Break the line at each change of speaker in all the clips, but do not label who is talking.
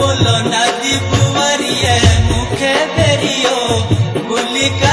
बोलो ना दीपुवरिए मुखे बेरियो बुली का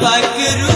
Like bakırım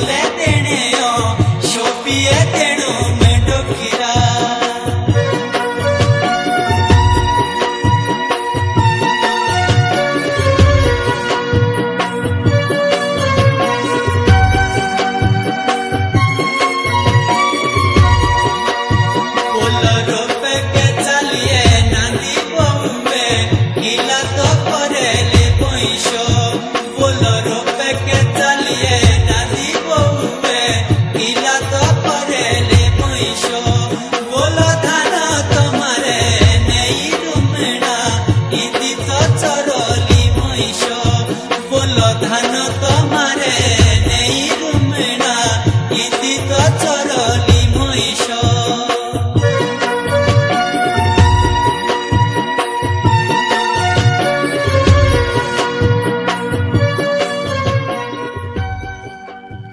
Let.